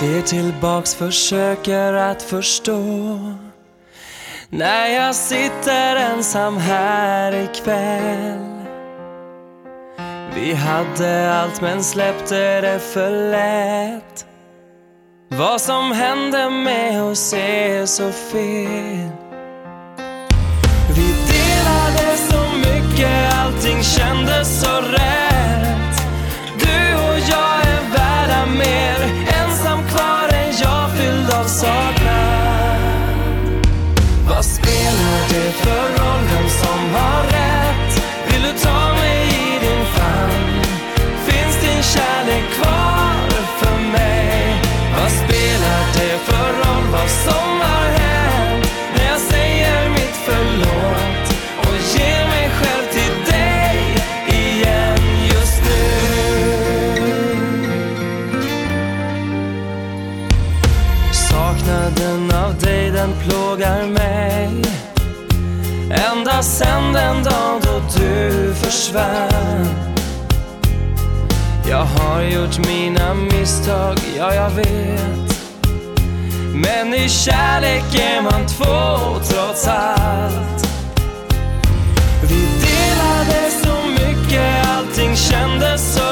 Ser tillbaks, försöker att förstå. När jag sitter ensam här ikväll. Vi hade allt men släppte det för lätt. Vad som hände med oss är så fel. Vi delade så mycket, allting kändes Saknaden av dig den plågar mig. Ända sen den dag då du försvann. Jag har gjort mina misstag, ja jag vet. Men i kärlek är man två trots allt. Vi delade så mycket, allting kändes så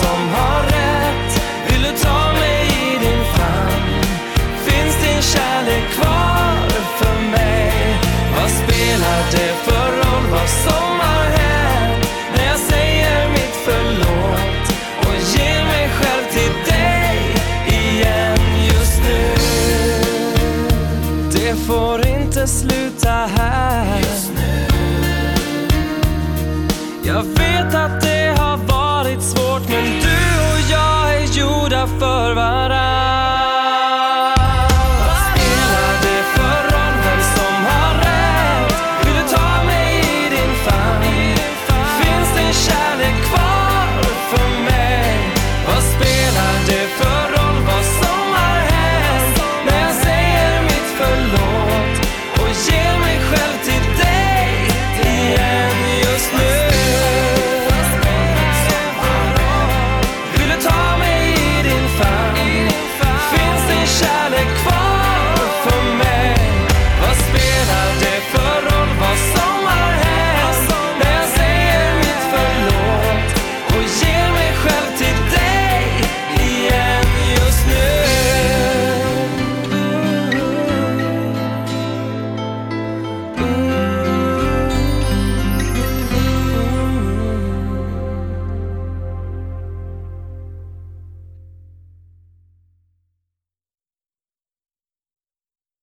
som har rätt? Vill du ta mig i din famn? Finns din kärlek kvar för mig? Vad spelar det för roll vad som har hänt? När jag säger mitt förlåt och ger mig själv till dig igen just nu Det får inte sluta här Jag vet att för varandra